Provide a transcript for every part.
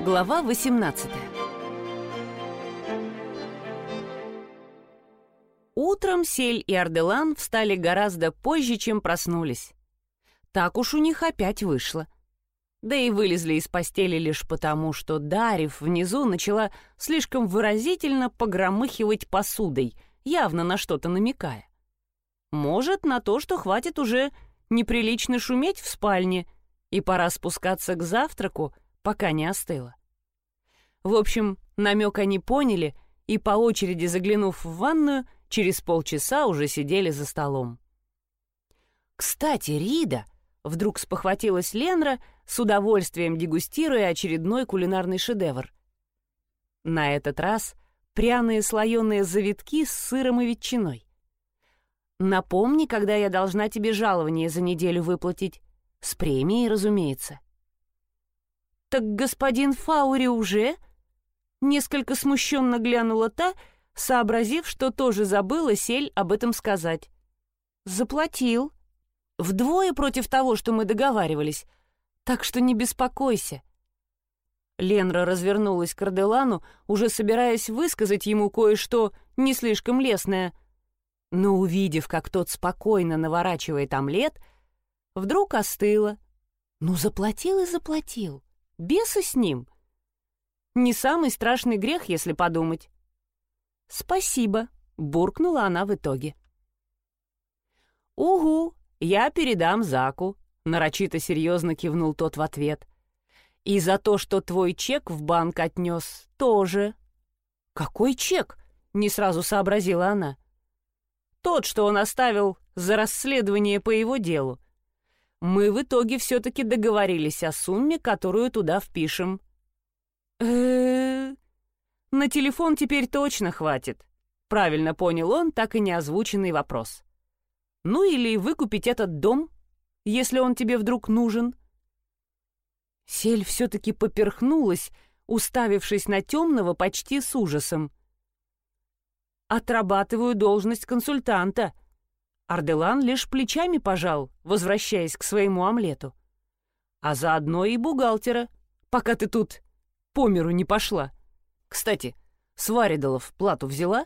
Глава 18 Утром Сель и Арделан встали гораздо позже, чем проснулись. Так уж у них опять вышло. Да и вылезли из постели лишь потому, что Дарев внизу начала слишком выразительно погромыхивать посудой, явно на что-то намекая. Может, на то, что хватит уже неприлично шуметь в спальне, и пора спускаться к завтраку, пока не остыло. В общем, намек они поняли и, по очереди заглянув в ванную, через полчаса уже сидели за столом. «Кстати, Рида!» — вдруг спохватилась Ленра, с удовольствием дегустируя очередной кулинарный шедевр. На этот раз пряные слоеные завитки с сыром и ветчиной. «Напомни, когда я должна тебе жалование за неделю выплатить. С премией, разумеется». «Так господин Фаури уже?» Несколько смущенно глянула та, сообразив, что тоже забыла Сель об этом сказать. «Заплатил. Вдвое против того, что мы договаривались. Так что не беспокойся». Ленра развернулась к Арделану, уже собираясь высказать ему кое-что не слишком лестное. Но увидев, как тот спокойно наворачивает омлет, вдруг остыла. «Ну, заплатил и заплатил. Бесы с ним». Не самый страшный грех, если подумать. «Спасибо», — буркнула она в итоге. «Угу, я передам Заку», — нарочито серьезно кивнул тот в ответ. «И за то, что твой чек в банк отнес, тоже». «Какой чек?» — не сразу сообразила она. «Тот, что он оставил за расследование по его делу. Мы в итоге все-таки договорились о сумме, которую туда впишем На телефон теперь точно хватит. Правильно понял он так и не озвученный вопрос. Ну или выкупить этот дом, если он тебе вдруг нужен. Сель все-таки поперхнулась, уставившись на темного почти с ужасом. «Отрабатываю должность консультанта». Арделан лишь плечами пожал, возвращаясь к своему омлету. «А заодно и бухгалтера, пока ты тут по миру не пошла. Кстати, Сваридолов плату взяла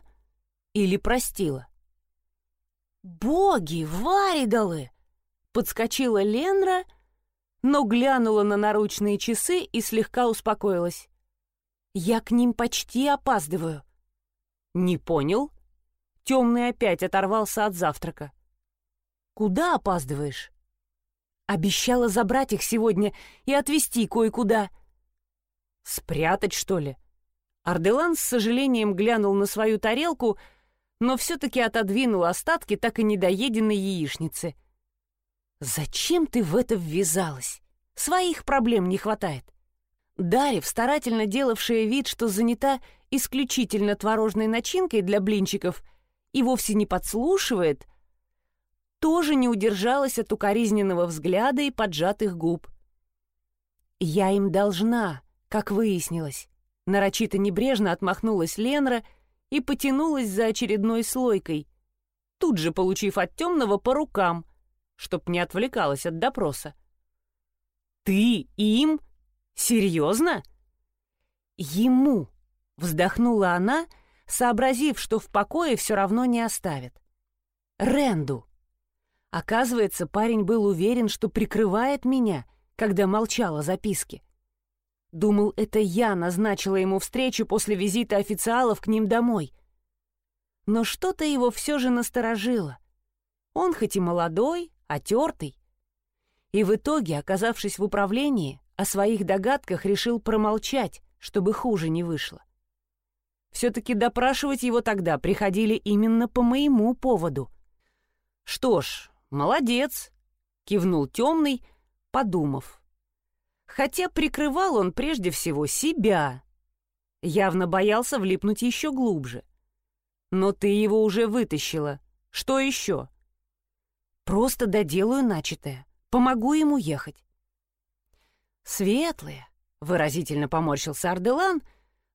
или простила? «Боги, Варидолы!» — подскочила Ленра, но глянула на наручные часы и слегка успокоилась. «Я к ним почти опаздываю». «Не понял?» Темный опять оторвался от завтрака. «Куда опаздываешь?» «Обещала забрать их сегодня и отвезти кое-куда», Спрятать, что ли? Арделан с сожалением глянул на свою тарелку, но все-таки отодвинул остатки так и недоеденной яичницы. «Зачем ты в это ввязалась? Своих проблем не хватает». Дарев, старательно делавшая вид, что занята исключительно творожной начинкой для блинчиков и вовсе не подслушивает, тоже не удержалась от укоризненного взгляда и поджатых губ. «Я им должна», как выяснилось, нарочито небрежно отмахнулась Ленра и потянулась за очередной слойкой, тут же получив от темного по рукам, чтоб не отвлекалась от допроса. «Ты им? Серьезно?» «Ему!» — вздохнула она, сообразив, что в покое все равно не оставит. «Ренду!» Оказывается, парень был уверен, что прикрывает меня, когда молчал о записке. Думал, это я назначила ему встречу после визита официалов к ним домой. Но что-то его все же насторожило. Он хоть и молодой, отертый. И в итоге, оказавшись в управлении, о своих догадках решил промолчать, чтобы хуже не вышло. Все-таки допрашивать его тогда приходили именно по моему поводу. «Что ж, молодец», — кивнул темный, подумав хотя прикрывал он прежде всего себя. Явно боялся влипнуть еще глубже. Но ты его уже вытащила. Что еще? Просто доделаю начатое. Помогу ему ехать. Светлые, выразительно поморщился Арделан,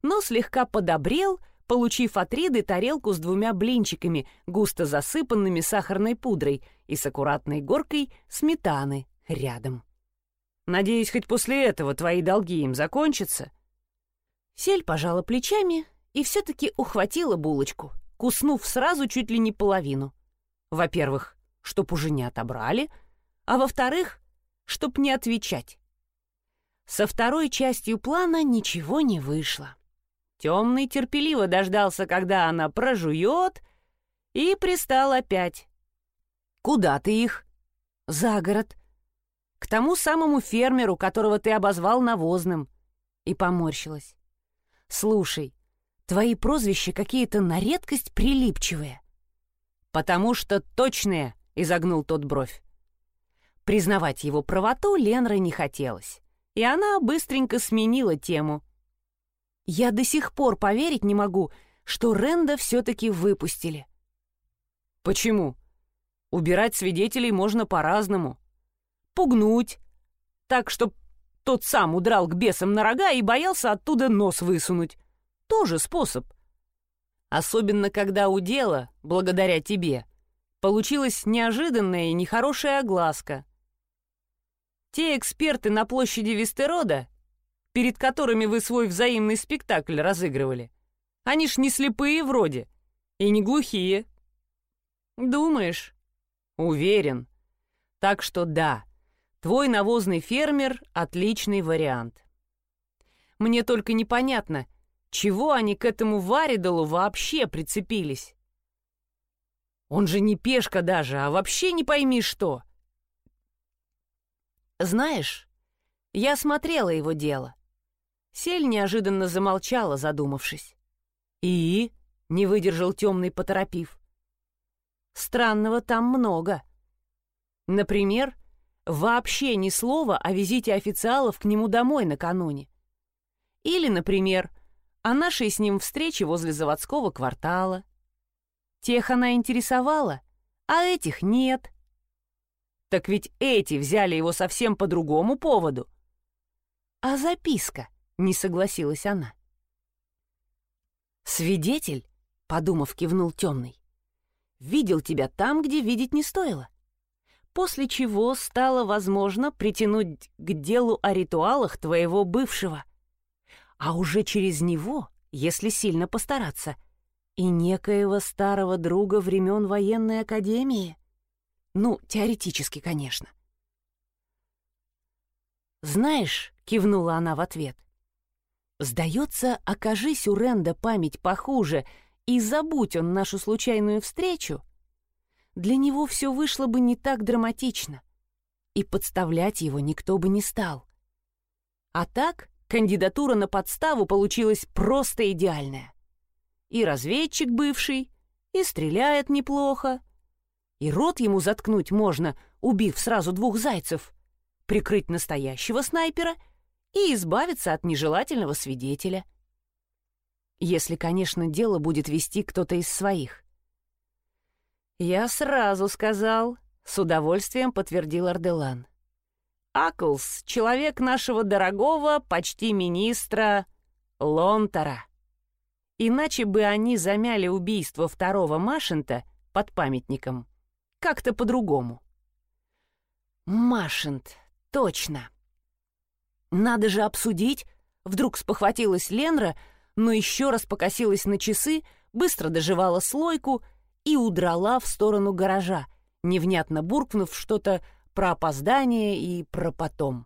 но слегка подобрел, получив от Риды тарелку с двумя блинчиками, густо засыпанными сахарной пудрой и с аккуратной горкой сметаны рядом. Надеюсь, хоть после этого твои долги им закончатся. Сель пожала плечами и все-таки ухватила булочку, куснув сразу чуть ли не половину. Во-первых, чтоб уже не отобрали, а во-вторых, чтоб не отвечать. Со второй частью плана ничего не вышло. Темный терпеливо дождался, когда она прожует, и пристал опять. «Куда ты их?» «За город. К тому самому фермеру, которого ты обозвал навозным». И поморщилась. «Слушай, твои прозвища какие-то на редкость прилипчивые». «Потому что точные», — изогнул тот бровь. Признавать его правоту Ленра не хотелось, и она быстренько сменила тему. «Я до сих пор поверить не могу, что Ренда все-таки выпустили». «Почему?» «Убирать свидетелей можно по-разному. Пугнуть, так, чтоб тот сам удрал к бесам на рога и боялся оттуда нос высунуть. Тоже способ. Особенно, когда у дела, благодаря тебе, получилась неожиданная и нехорошая огласка. Те эксперты на площади Вестерода, перед которыми вы свой взаимный спектакль разыгрывали, они ж не слепые вроде и не глухие. Думаешь? Уверен. Так что да, твой навозный фермер — отличный вариант. Мне только непонятно, чего они к этому Варидолу вообще прицепились. Он же не пешка даже, а вообще не пойми что. Знаешь, я смотрела его дело. Сель неожиданно замолчала, задумавшись. И не выдержал темный, поторопив. Странного там много. Например, вообще ни слова о визите официалов к нему домой накануне. Или, например, о нашей с ним встрече возле заводского квартала. Тех она интересовала, а этих нет. Так ведь эти взяли его совсем по другому поводу. А записка, не согласилась она. Свидетель, подумав, кивнул темный, видел тебя там, где видеть не стоило. После чего стало возможно притянуть к делу о ритуалах твоего бывшего. А уже через него, если сильно постараться, и некоего старого друга времен военной академии. Ну, теоретически, конечно. «Знаешь», — кивнула она в ответ, — «сдается, окажись у Ренда память похуже, и забудь он нашу случайную встречу, для него все вышло бы не так драматично, и подставлять его никто бы не стал. А так кандидатура на подставу получилась просто идеальная. И разведчик бывший, и стреляет неплохо, и рот ему заткнуть можно, убив сразу двух зайцев, прикрыть настоящего снайпера и избавиться от нежелательного свидетеля. Если, конечно, дело будет вести кто-то из своих. «Я сразу сказал», — с удовольствием подтвердил Арделан. «Аклс — человек нашего дорогого, почти министра Лонтера. Иначе бы они замяли убийство второго Машента под памятником как-то по-другому. Машент, точно. Надо же обсудить. Вдруг спохватилась Ленра, но еще раз покосилась на часы, быстро доживала слойку и удрала в сторону гаража, невнятно буркнув что-то про опоздание и про потом.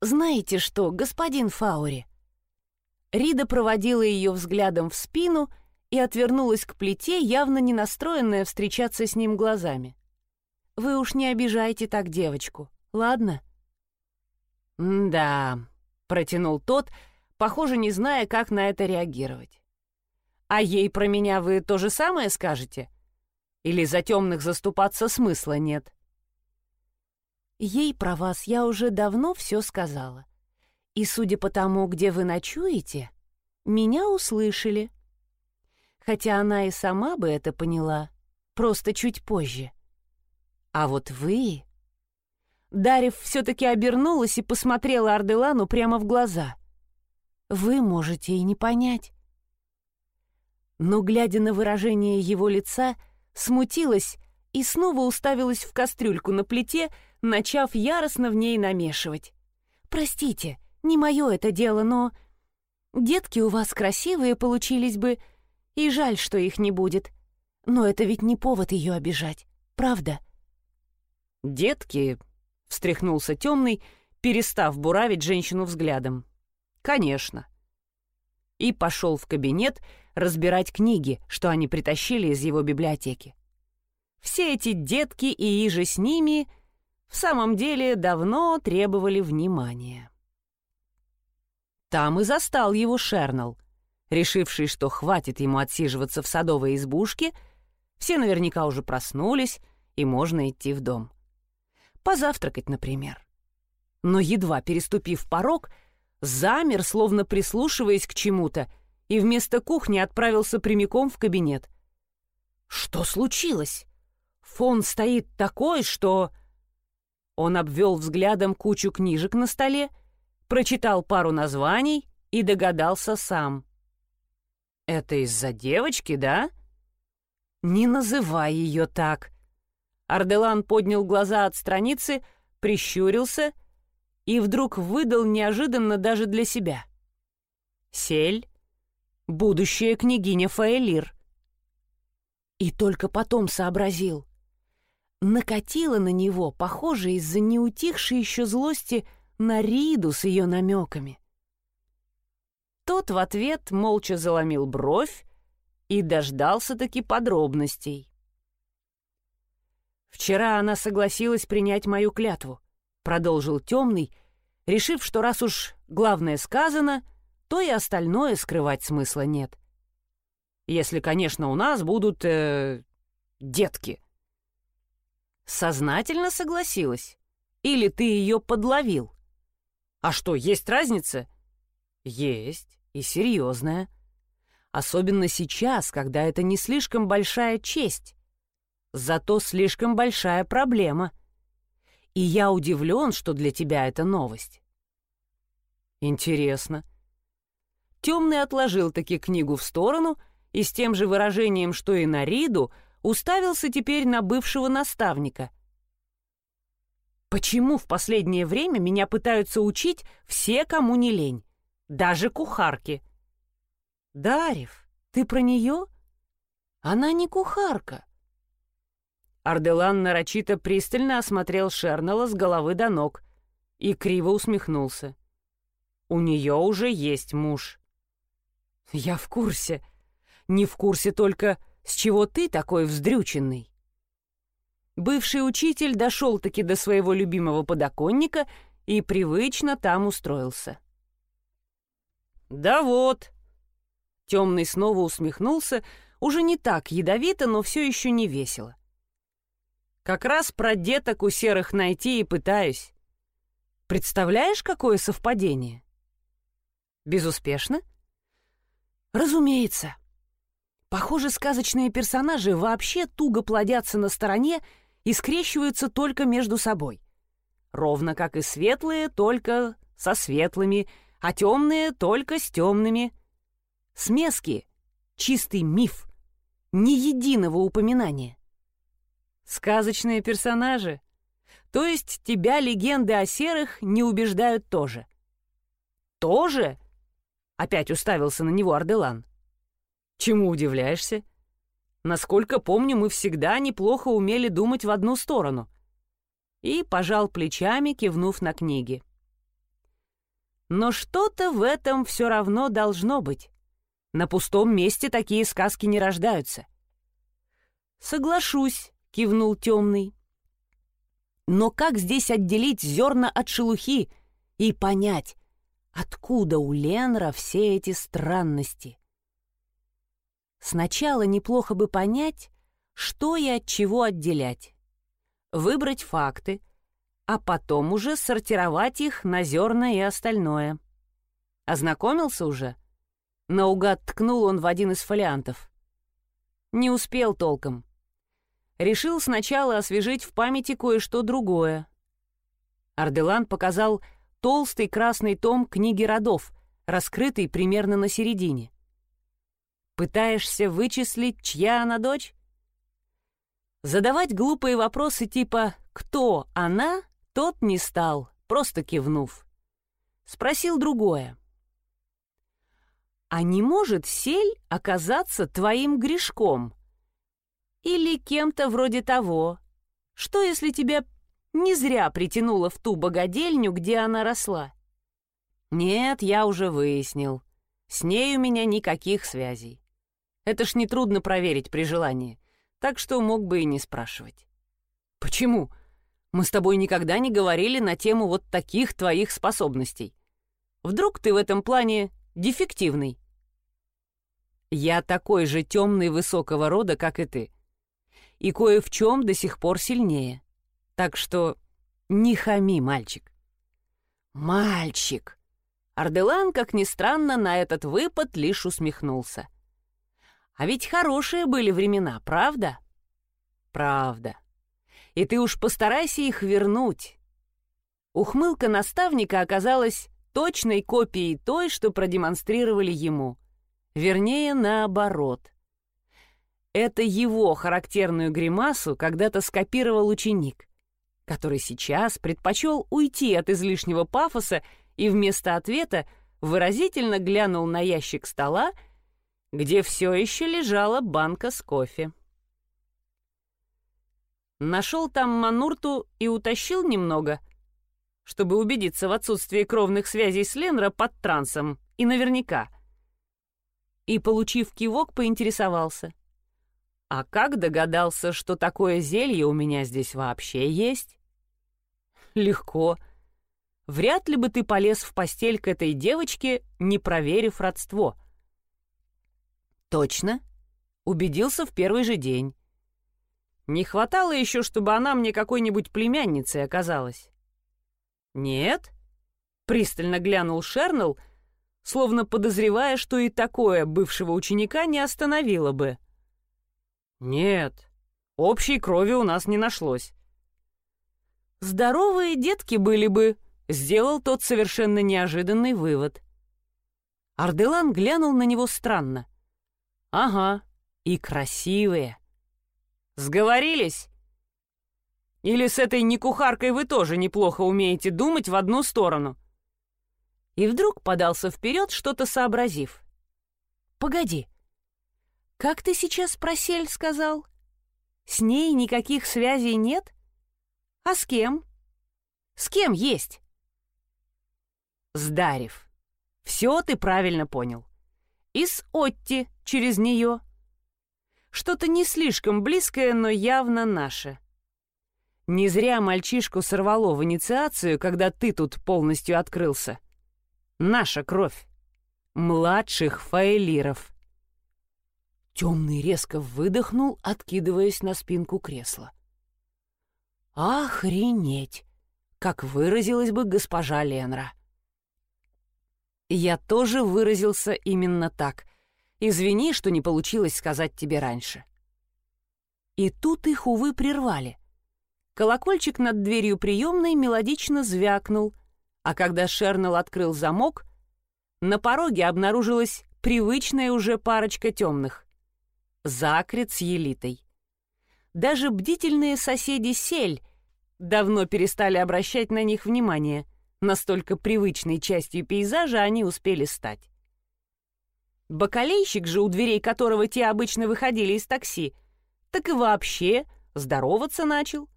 «Знаете что, господин Фаури?» Рида проводила ее взглядом в спину — и отвернулась к плите, явно не настроенная встречаться с ним глазами. «Вы уж не обижайте так девочку, ладно?» «Да», — протянул тот, похоже, не зная, как на это реагировать. «А ей про меня вы то же самое скажете? Или за темных заступаться смысла нет?» «Ей про вас я уже давно все сказала. И судя по тому, где вы ночуете, меня услышали» хотя она и сама бы это поняла, просто чуть позже. А вот вы... Дарев все-таки обернулась и посмотрела Арделану прямо в глаза. Вы можете и не понять. Но, глядя на выражение его лица, смутилась и снова уставилась в кастрюльку на плите, начав яростно в ней намешивать. «Простите, не мое это дело, но Детки у вас красивые получились бы, и жаль, что их не будет. Но это ведь не повод ее обижать, правда?» «Детки», — встряхнулся темный, перестав буравить женщину взглядом. «Конечно». И пошел в кабинет разбирать книги, что они притащили из его библиотеки. Все эти детки и иже с ними в самом деле давно требовали внимания. Там и застал его Шернал, решивший, что хватит ему отсиживаться в садовой избушке, все наверняка уже проснулись, и можно идти в дом. Позавтракать, например. Но едва переступив порог, замер, словно прислушиваясь к чему-то, и вместо кухни отправился прямиком в кабинет. Что случилось? Фон стоит такой, что... Он обвел взглядом кучу книжек на столе прочитал пару названий и догадался сам. «Это из-за девочки, да?» «Не называй ее так!» Арделан поднял глаза от страницы, прищурился и вдруг выдал неожиданно даже для себя. «Сель, будущая княгиня Фаэлир». И только потом сообразил. Накатило на него, похоже, из-за неутихшей еще злости, на Риду с ее намеками. Тот в ответ молча заломил бровь и дождался-таки подробностей. «Вчера она согласилась принять мою клятву», — продолжил темный, решив, что раз уж главное сказано, то и остальное скрывать смысла нет. Если, конечно, у нас будут... Э, детки. Сознательно согласилась? Или ты ее подловил? А что, есть разница? Есть, и серьезная. Особенно сейчас, когда это не слишком большая честь. Зато слишком большая проблема. И я удивлен, что для тебя это новость. Интересно. Темный отложил таки книгу в сторону и с тем же выражением, что и на Риду, уставился теперь на бывшего наставника — Почему в последнее время меня пытаются учить все, кому не лень? Даже кухарки. Дарев, ты про нее? Она не кухарка. Арделан нарочито пристально осмотрел Шернала с головы до ног и криво усмехнулся. У нее уже есть муж. Я в курсе. Не в курсе только, с чего ты такой вздрюченный. Бывший учитель дошел-таки до своего любимого подоконника и привычно там устроился. «Да вот!» Темный снова усмехнулся, уже не так ядовито, но все еще не весело. «Как раз про деток у серых найти и пытаюсь. Представляешь, какое совпадение?» «Безуспешно?» «Разумеется. Похоже, сказочные персонажи вообще туго плодятся на стороне и скрещиваются только между собой. Ровно как и светлые только со светлыми, а темные только с темными. Смески — чистый миф, ни единого упоминания. Сказочные персонажи. То есть тебя легенды о серых не убеждают тоже. Тоже? Опять уставился на него Арделан. Чему удивляешься? Насколько помню, мы всегда неплохо умели думать в одну сторону. И пожал плечами, кивнув на книги. Но что-то в этом все равно должно быть. На пустом месте такие сказки не рождаются. «Соглашусь», — кивнул темный. «Но как здесь отделить зерна от шелухи и понять, откуда у Ленра все эти странности?» Сначала неплохо бы понять, что и от чего отделять. Выбрать факты, а потом уже сортировать их на зерна и остальное. Ознакомился уже? Наугад ткнул он в один из фолиантов. Не успел толком. Решил сначала освежить в памяти кое-что другое. Арделан показал толстый красный том книги родов, раскрытый примерно на середине. Пытаешься вычислить, чья она дочь? Задавать глупые вопросы типа «Кто она?» тот не стал, просто кивнув. Спросил другое. А не может сель оказаться твоим грешком? Или кем-то вроде того? Что, если тебя не зря притянуло в ту богадельню, где она росла? Нет, я уже выяснил. С ней у меня никаких связей. Это ж нетрудно проверить при желании, так что мог бы и не спрашивать. Почему? Мы с тобой никогда не говорили на тему вот таких твоих способностей. Вдруг ты в этом плане дефективный? Я такой же темный высокого рода, как и ты. И кое в чем до сих пор сильнее. Так что не хами, мальчик. Мальчик! Арделан, как ни странно, на этот выпад лишь усмехнулся. А ведь хорошие были времена, правда? Правда и ты уж постарайся их вернуть. Ухмылка наставника оказалась точной копией той, что продемонстрировали ему. Вернее, наоборот. Это его характерную гримасу когда-то скопировал ученик, который сейчас предпочел уйти от излишнего пафоса и вместо ответа выразительно глянул на ящик стола, где все еще лежала банка с кофе. Нашел там Манурту и утащил немного, чтобы убедиться в отсутствии кровных связей с Ленра под трансом, и наверняка. И, получив кивок, поинтересовался. «А как догадался, что такое зелье у меня здесь вообще есть?» «Легко. Вряд ли бы ты полез в постель к этой девочке, не проверив родство». «Точно. Убедился в первый же день. Не хватало еще, чтобы она мне какой-нибудь племянницей оказалась. «Нет?» — пристально глянул Шернелл, словно подозревая, что и такое бывшего ученика не остановило бы. «Нет, общей крови у нас не нашлось». «Здоровые детки были бы», — сделал тот совершенно неожиданный вывод. Арделан глянул на него странно. «Ага, и красивые». Сговорились? Или с этой некухаркой вы тоже неплохо умеете думать в одну сторону?» И вдруг подался вперед, что-то сообразив. «Погоди. Как ты сейчас про сель сказал? С ней никаких связей нет? А с кем? С кем есть?» «С Дарев. Все ты правильно понял. И с Отти через нее». Что-то не слишком близкое, но явно наше. Не зря мальчишку сорвало в инициацию, когда ты тут полностью открылся. Наша кровь. Младших фаэлиров. Темный резко выдохнул, откидываясь на спинку кресла. «Охренеть!» как выразилась бы госпожа Ленра. Я тоже выразился именно так, Извини, что не получилось сказать тебе раньше». И тут их, увы, прервали. Колокольчик над дверью приемной мелодично звякнул, а когда Шернел открыл замок, на пороге обнаружилась привычная уже парочка темных. Закрит с елитой. Даже бдительные соседи Сель давно перестали обращать на них внимание, настолько привычной частью пейзажа они успели стать. Бакалейщик же, у дверей которого те обычно выходили из такси, так и вообще здороваться начал.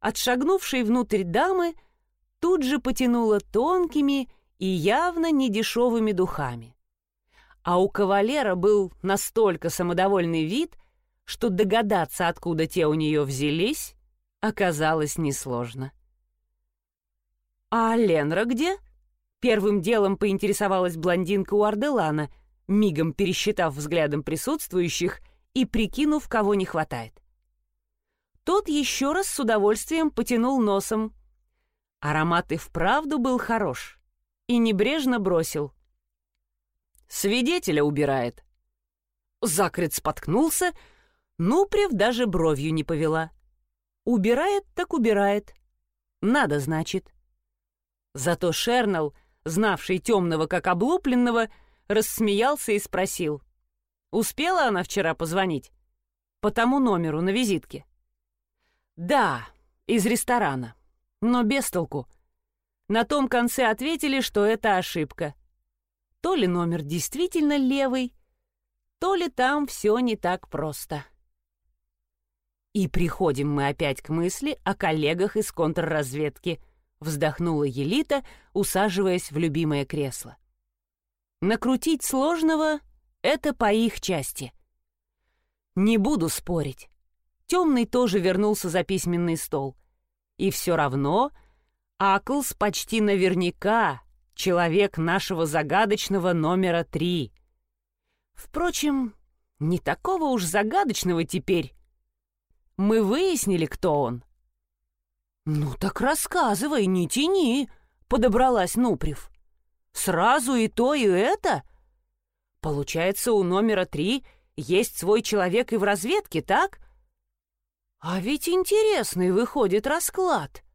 Отшагнувшей внутрь дамы тут же потянуло тонкими и явно недешевыми духами. А у кавалера был настолько самодовольный вид, что догадаться, откуда те у нее взялись, оказалось несложно. «А Ленра где?» Первым делом поинтересовалась блондинка у Арделана, мигом пересчитав взглядом присутствующих и прикинув, кого не хватает. Тот еще раз с удовольствием потянул носом. Аромат и вправду был хорош. И небрежно бросил. «Свидетеля убирает». Закрит споткнулся, Нупрев даже бровью не повела. «Убирает, так убирает. Надо, значит». Зато Шернелл знавший темного как облупленного, рассмеялся и спросил. «Успела она вчера позвонить? По тому номеру на визитке?» «Да, из ресторана. Но без толку. На том конце ответили, что это ошибка. То ли номер действительно левый, то ли там все не так просто. И приходим мы опять к мысли о коллегах из контрразведки, вздохнула Елита, усаживаясь в любимое кресло. Накрутить сложного — это по их части. Не буду спорить. Темный тоже вернулся за письменный стол. И все равно Аклс почти наверняка человек нашего загадочного номера три. Впрочем, не такого уж загадочного теперь. Мы выяснили, кто он. «Ну так рассказывай, не тяни», — подобралась Нуприв. «Сразу и то, и это?» «Получается, у номера три есть свой человек и в разведке, так?» «А ведь интересный выходит расклад».